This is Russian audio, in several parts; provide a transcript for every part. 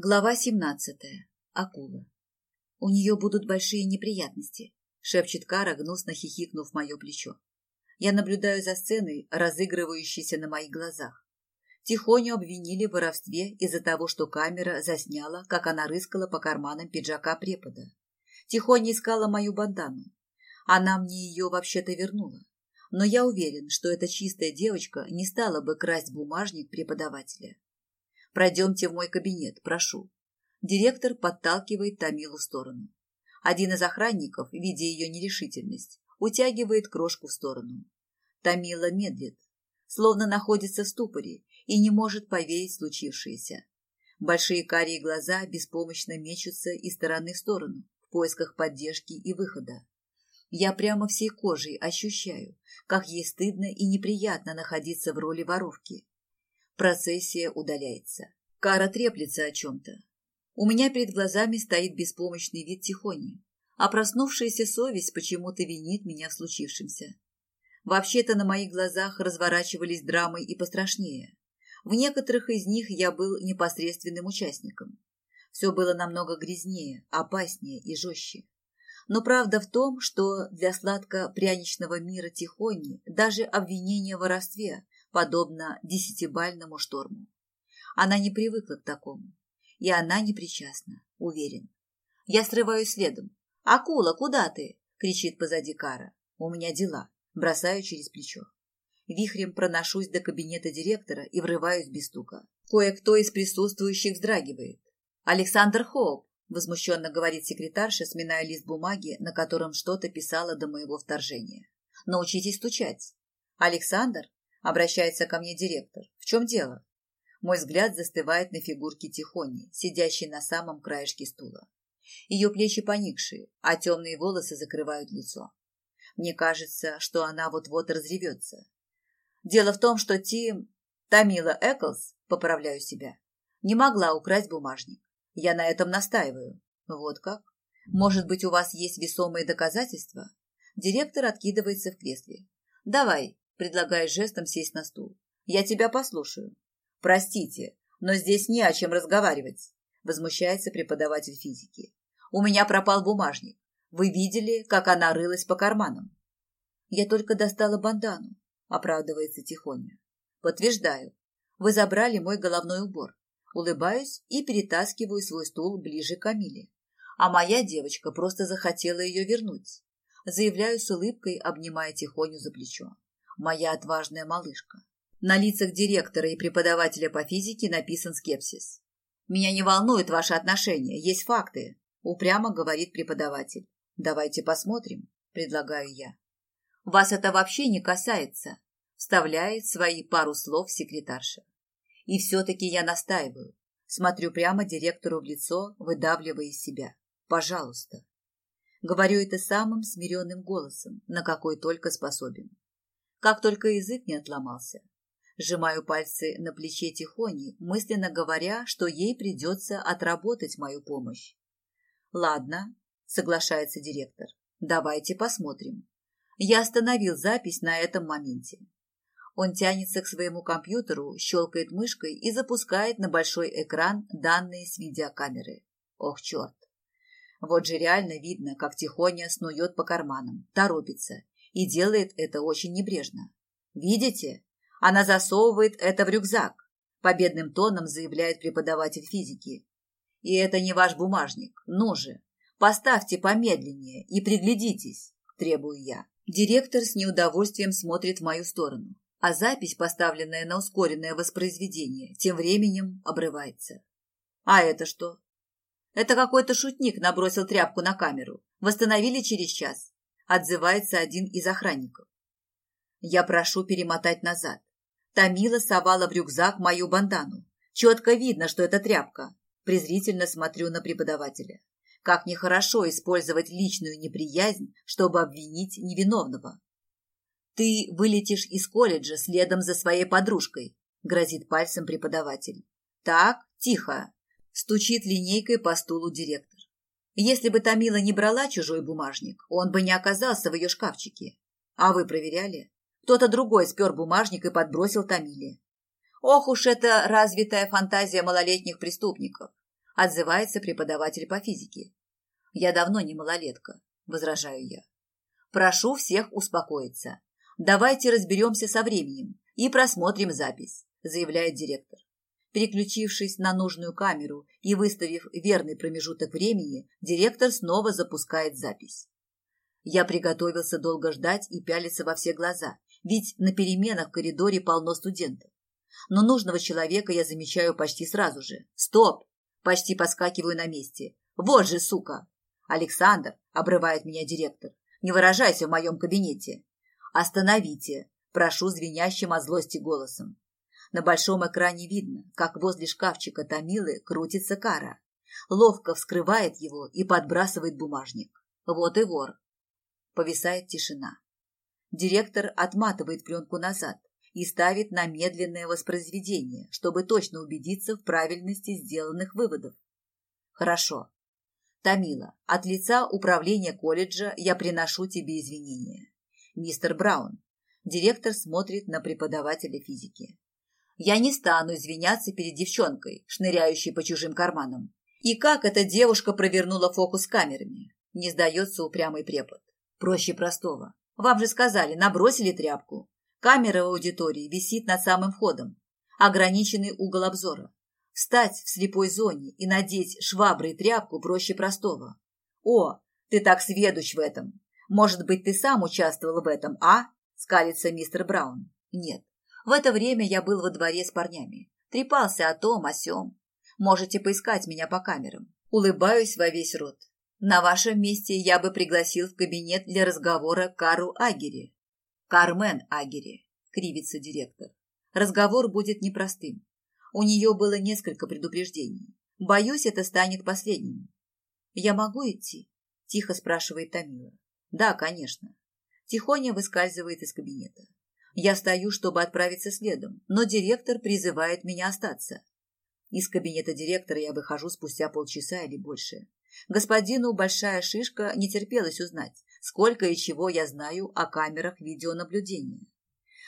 Глава 17. Акула. У нее будут большие неприятности, шепчет Кара, гнусно хихикнув мое плечо. Я наблюдаю за сценой, разыгрывающейся на моих глазах. Тихоню обвинили в воровстве из-за того, что камера засняла, как она рыскала по карманам пиджака препода. Тихоня искала мою бандану. Она мне ее вообще-то вернула. Но я уверен, что эта чистая девочка не стала бы красть бумажник преподавателя. Пройдемте в мой кабинет, прошу. Директор подталкивает Тамилу в сторону. Один из охранников, видя ее нерешительность, утягивает крошку в сторону. Тамила медлит, словно находится в ступоре и не может поверить случившееся. Большие карие глаза беспомощно мечутся из стороны в сторону в поисках поддержки и выхода. Я прямо всей кожей ощущаю, как ей стыдно и неприятно находиться в роли воровки. Процессия удаляется. Кара треплется о чем-то. У меня перед глазами стоит беспомощный вид Тихони, а проснувшаяся совесть почему-то винит меня в случившемся. Вообще-то на моих глазах разворачивались драмы и пострашнее. В некоторых из них я был непосредственным участником. Все было намного грязнее, опаснее и жестче. Но правда в том, что для сладко-пряничного мира Тихони даже обвинение в воровстве подобно десятибальному шторму. Она не привыкла к такому, и она не причастна, уверен. Я срываюсь следом. «Акула, куда ты?» — кричит позади Кара. «У меня дела». Бросаю через плечо. Вихрем проношусь до кабинета директора и врываюсь без стука. Кое-кто из присутствующих вздрагивает. «Александр Хоуп!» — возмущенно говорит секретарша, сминая лист бумаги, на котором что-то писала до моего вторжения. «Научитесь стучать». «Александр?» Обращается ко мне директор. В чем дело? Мой взгляд застывает на фигурке Тихони, сидящей на самом краешке стула. Ее плечи поникшие, а темные волосы закрывают лицо. Мне кажется, что она вот-вот разревется. Дело в том, что Тим... Тамила Эклс, поправляю себя, не могла украсть бумажник. Я на этом настаиваю. Вот как? Может быть, у вас есть весомые доказательства? Директор откидывается в кресле. Давай, предлагая жестом сесть на стул. «Я тебя послушаю». «Простите, но здесь не о чем разговаривать», – возмущается преподаватель физики. «У меня пропал бумажник. Вы видели, как она рылась по карманам?» «Я только достала бандану», – оправдывается Тихоня. «Подтверждаю. Вы забрали мой головной убор. Улыбаюсь и перетаскиваю свой стул ближе к Камиле. А моя девочка просто захотела ее вернуть. Заявляю с улыбкой, обнимая Тихоню за плечо моя отважная малышка. На лицах директора и преподавателя по физике написан скепсис. «Меня не волнуют ваши отношения, есть факты», – упрямо говорит преподаватель. «Давайте посмотрим», – предлагаю я. «Вас это вообще не касается», – вставляет свои пару слов секретарша. И все-таки я настаиваю. Смотрю прямо директору в лицо, выдавливая из себя. «Пожалуйста». Говорю это самым смиренным голосом, на какой только способен как только язык не отломался. Сжимаю пальцы на плече Тихони, мысленно говоря, что ей придется отработать мою помощь. «Ладно», — соглашается директор, — «давайте посмотрим». Я остановил запись на этом моменте. Он тянется к своему компьютеру, щелкает мышкой и запускает на большой экран данные с видеокамеры. Ох, черт! Вот же реально видно, как Тихоня снует по карманам, торопится и делает это очень небрежно. Видите? Она засовывает это в рюкзак, победным тоном заявляет преподаватель физики. И это не ваш бумажник. Ну же, поставьте помедленнее и приглядитесь, требую я. Директор с неудовольствием смотрит в мою сторону, а запись, поставленная на ускоренное воспроизведение, тем временем обрывается. А это что? Это какой-то шутник набросил тряпку на камеру. Восстановили через час отзывается один из охранников. Я прошу перемотать назад. Тамила совала в рюкзак мою бандану. Четко видно, что это тряпка. Презрительно смотрю на преподавателя. Как нехорошо использовать личную неприязнь, чтобы обвинить невиновного. Ты вылетишь из колледжа следом за своей подружкой, грозит пальцем преподаватель. Так, тихо, стучит линейкой по стулу директор. Если бы Тамила не брала чужой бумажник, он бы не оказался в ее шкафчике. А вы проверяли? Кто-то другой спер бумажник и подбросил Тамиле. Ох уж эта развитая фантазия малолетних преступников. Отзывается преподаватель по физике. Я давно не малолетка, возражаю я. Прошу всех успокоиться. Давайте разберемся со временем и просмотрим запись, заявляет директор. Переключившись на нужную камеру и выставив верный промежуток времени, директор снова запускает запись. Я приготовился долго ждать и пялиться во все глаза, ведь на переменах в коридоре полно студентов. Но нужного человека я замечаю почти сразу же. Стоп! Почти подскакиваю на месте. Вот же, сука! Александр, обрывает меня директор, не выражайся в моем кабинете. Остановите, прошу звенящим от злости голосом. На большом экране видно, как возле шкафчика Томилы крутится кара. Ловко вскрывает его и подбрасывает бумажник. Вот и вор. Повисает тишина. Директор отматывает пленку назад и ставит на медленное воспроизведение, чтобы точно убедиться в правильности сделанных выводов. Хорошо. Тамила, от лица управления колледжа я приношу тебе извинения. Мистер Браун. Директор смотрит на преподавателя физики. Я не стану извиняться перед девчонкой, шныряющей по чужим карманам. И как эта девушка провернула фокус камерами? Не сдается упрямый препод. Проще простого. Вам же сказали, набросили тряпку. Камера в аудитории висит над самым входом. Ограниченный угол обзора. Встать в слепой зоне и надеть швабры и тряпку проще простого. О, ты так сведущ в этом. Может быть, ты сам участвовал в этом, а? Скалится мистер Браун. Нет. В это время я был во дворе с парнями. Трепался о том, о сём. Можете поискать меня по камерам. Улыбаюсь во весь рот. На вашем месте я бы пригласил в кабинет для разговора Кару Агери. Кармен Агери, кривится директор. Разговор будет непростым. У нее было несколько предупреждений. Боюсь, это станет последним. «Я могу идти?» – тихо спрашивает Тамила. «Да, конечно». Тихоня выскальзывает из кабинета. Я стою, чтобы отправиться следом, но директор призывает меня остаться. Из кабинета директора я выхожу спустя полчаса или больше. Господину Большая Шишка не терпелось узнать, сколько и чего я знаю о камерах видеонаблюдения.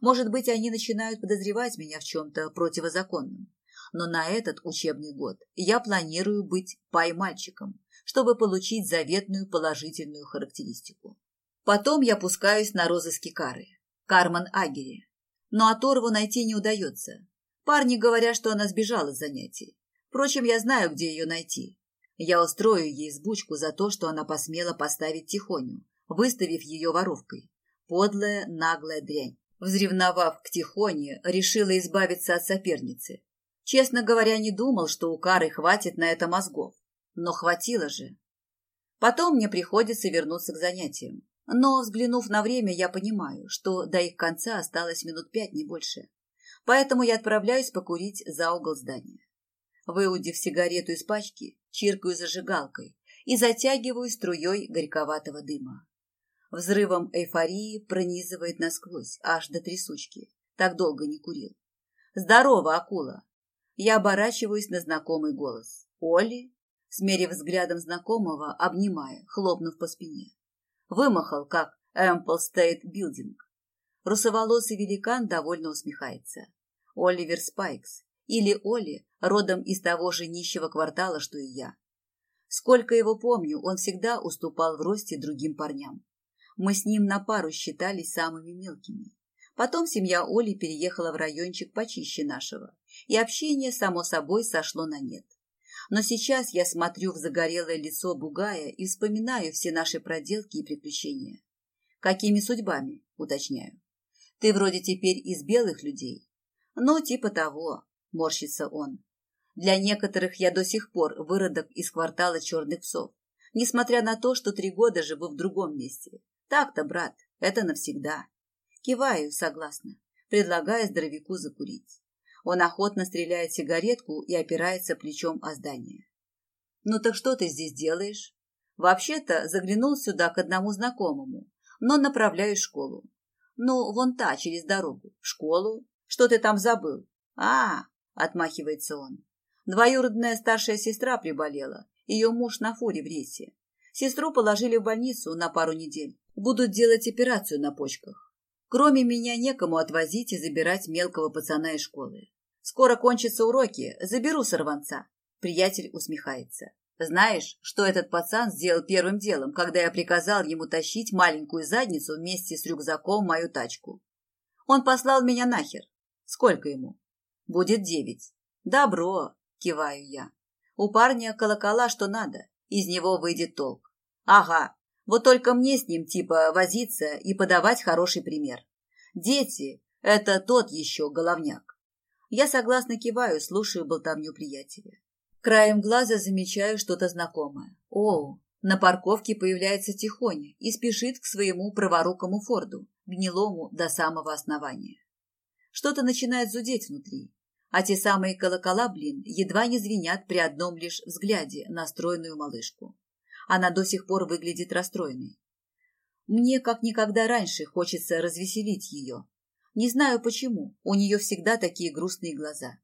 Может быть, они начинают подозревать меня в чем-то противозаконном. Но на этот учебный год я планирую быть пай-мальчиком, чтобы получить заветную положительную характеристику. Потом я пускаюсь на розыски Кары, Карман Агери. Но оторву найти не удается. Парни говорят, что она сбежала с занятий. Впрочем, я знаю, где ее найти. Я устрою ей сбучку за то, что она посмела поставить Тихоню, выставив ее воровкой. Подлая, наглая дрянь. Взревновав к Тихоне, решила избавиться от соперницы. Честно говоря, не думал, что у Кары хватит на это мозгов. Но хватило же. Потом мне приходится вернуться к занятиям. Но, взглянув на время, я понимаю, что до их конца осталось минут пять, не больше. Поэтому я отправляюсь покурить за угол здания. Выудив сигарету из пачки, чиркаю зажигалкой и затягиваю струей горьковатого дыма. Взрывом эйфории пронизывает насквозь, аж до трясучки. Так долго не курил. «Здорово, акула!» Я оборачиваюсь на знакомый голос. «Оли?» Смерив взглядом знакомого, обнимая, хлопнув по спине. Вымахал, как Эмпайр-стейт-билдинг. Русоволосый великан довольно усмехается. Оливер Спайкс, или Оли, родом из того же нищего квартала, что и я. Сколько его помню, он всегда уступал в росте другим парням. Мы с ним на пару считались самыми мелкими. Потом семья Оли переехала в райончик почище нашего, и общение, само собой, сошло на нет. Но сейчас я смотрю в загорелое лицо Бугая и вспоминаю все наши проделки и приключения. Какими судьбами, уточняю. Ты вроде теперь из белых людей. Ну, типа того, морщится он. Для некоторых я до сих пор выродок из квартала черных псов, несмотря на то, что три года живу в другом месте. Так-то, брат, это навсегда. Киваю, согласно, предлагая здоровяку закурить. Он охотно стреляет сигаретку и опирается плечом о здание. «Ну так что ты здесь делаешь?» «Вообще-то заглянул сюда к одному знакомому, но направляю школу. Ну, вон та, через дорогу. В школу? Что ты там забыл?» «А, — отмахивается он. Двоюродная старшая сестра приболела. Ее муж на фуре в рейсе. Сестру положили в больницу на пару недель. Будут делать операцию на почках. Кроме меня некому отвозить и забирать мелкого пацана из школы. Скоро кончатся уроки, заберу сорванца. Приятель усмехается. Знаешь, что этот пацан сделал первым делом, когда я приказал ему тащить маленькую задницу вместе с рюкзаком в мою тачку? Он послал меня нахер. Сколько ему? Будет девять. Добро, киваю я. У парня колокола что надо, из него выйдет толк. Ага, вот только мне с ним типа возиться и подавать хороший пример. Дети – это тот еще головняк. Я согласно киваю, слушаю болтовню приятеля. Краем глаза замечаю что-то знакомое. О, на парковке появляется Тихоня и спешит к своему праворукому форду, гнилому до самого основания. Что-то начинает зудеть внутри, а те самые колокола, блин, едва не звенят при одном лишь взгляде на стройную малышку. Она до сих пор выглядит расстроенной. Мне как никогда раньше хочется развеселить ее. Не знаю почему, у нее всегда такие грустные глаза.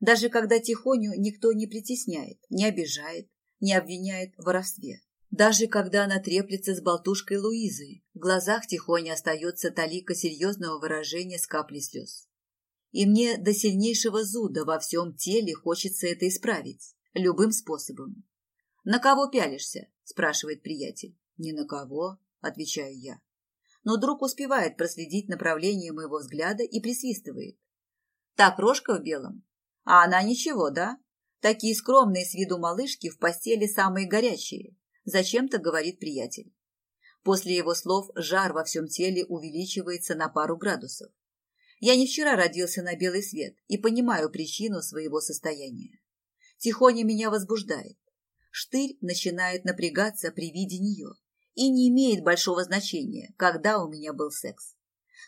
Даже когда Тихоню никто не притесняет, не обижает, не обвиняет в воровстве. Даже когда она треплется с болтушкой Луизой, в глазах Тихони остается талика серьезного выражения с каплей слез. И мне до сильнейшего зуда во всем теле хочется это исправить, любым способом. «На кого пялишься?» – спрашивает приятель. «Ни на кого», – отвечаю я. Но друг успевает проследить направление моего взгляда и присвистывает. «Так, рожка в белом? А она ничего, да? Такие скромные с виду малышки в постели самые горячие», – зачем-то говорит приятель. После его слов жар во всем теле увеличивается на пару градусов. Я не вчера родился на белый свет и понимаю причину своего состояния. Тихоня меня возбуждает. Штырь начинает напрягаться при виде нее и не имеет большого значения, когда у меня был секс.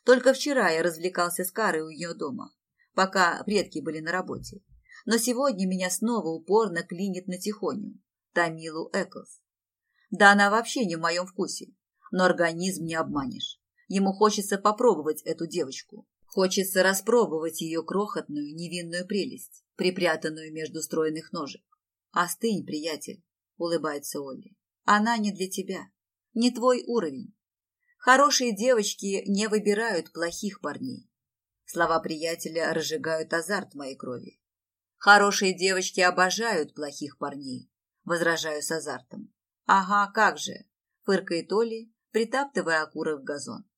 Только вчера я развлекался с Карой у ее дома, пока предки были на работе. Но сегодня меня снова упорно клинит на тихоню, Тамилу Эклс. Да она вообще не в моем вкусе, но организм не обманешь. Ему хочется попробовать эту девочку. Хочется распробовать ее крохотную невинную прелесть, припрятанную между стройных ножек. «Остынь, приятель», — улыбается Олли. «Она не для тебя, не твой уровень. Хорошие девочки не выбирают плохих парней». Слова приятеля разжигают азарт моей крови. «Хорошие девочки обожают плохих парней», — возражаю с азартом. «Ага, как же», — фыркает Олли, притаптывая окурок в газон.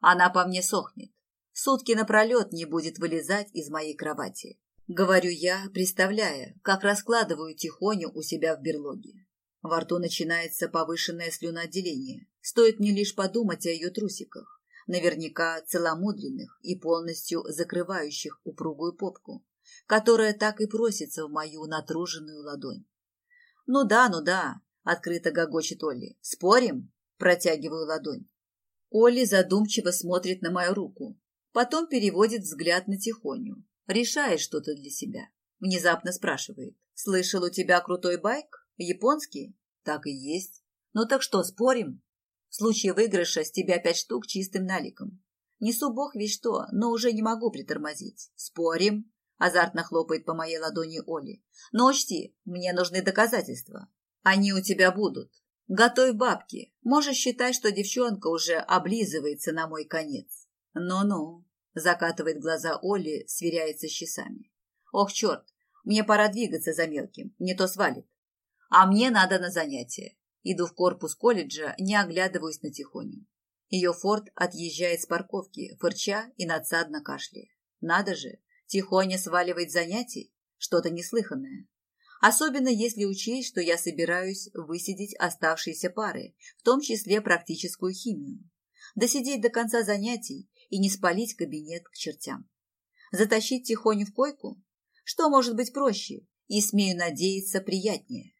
«Она по мне сохнет. Сутки напролет не будет вылезать из моей кровати. Говорю я, представляя, как раскладываю тихоню у себя в берлоге. Во рту начинается повышенное слюноотделение. Стоит мне лишь подумать о ее трусиках, наверняка целомудренных и полностью закрывающих упругую попку, которая так и просится в мою натруженную ладонь. «Ну да, ну да», — открыто гогочет Олли. «Спорим?» — протягиваю ладонь. Олли задумчиво смотрит на мою руку, потом переводит взгляд на Тихоню, Решает что-то для себя. Внезапно спрашивает. «Слышал, у тебя крутой байк? Японский?» «Так и есть». «Ну так что, спорим?» «В случае выигрыша с тебя пять штук чистым наликом. Несу бог весь что, но уже не могу притормозить. Спорим?» Азартно хлопает по моей ладони Оли. «Но учти, мне нужны доказательства. Они у тебя будут. Готовь бабки. Можешь считать, что девчонка уже облизывается на мой конец. Ну-ну». Закатывает глаза Олли, сверяется с часами. Ох, черт, мне пора двигаться за мелким, не то свалит. А мне надо на занятия. Иду в корпус колледжа, не оглядываюсь на тихоню. Ее форт отъезжает с парковки, фырча и надсадно кашляя. Надо же, тихоня сваливает занятий, что-то неслыханное. Особенно если учесть, что я собираюсь высидеть оставшиеся пары, в том числе практическую химию. Досидеть до конца занятий и не спалить кабинет к чертям. Затащить тихоню в койку? Что может быть проще и, смею надеяться, приятнее?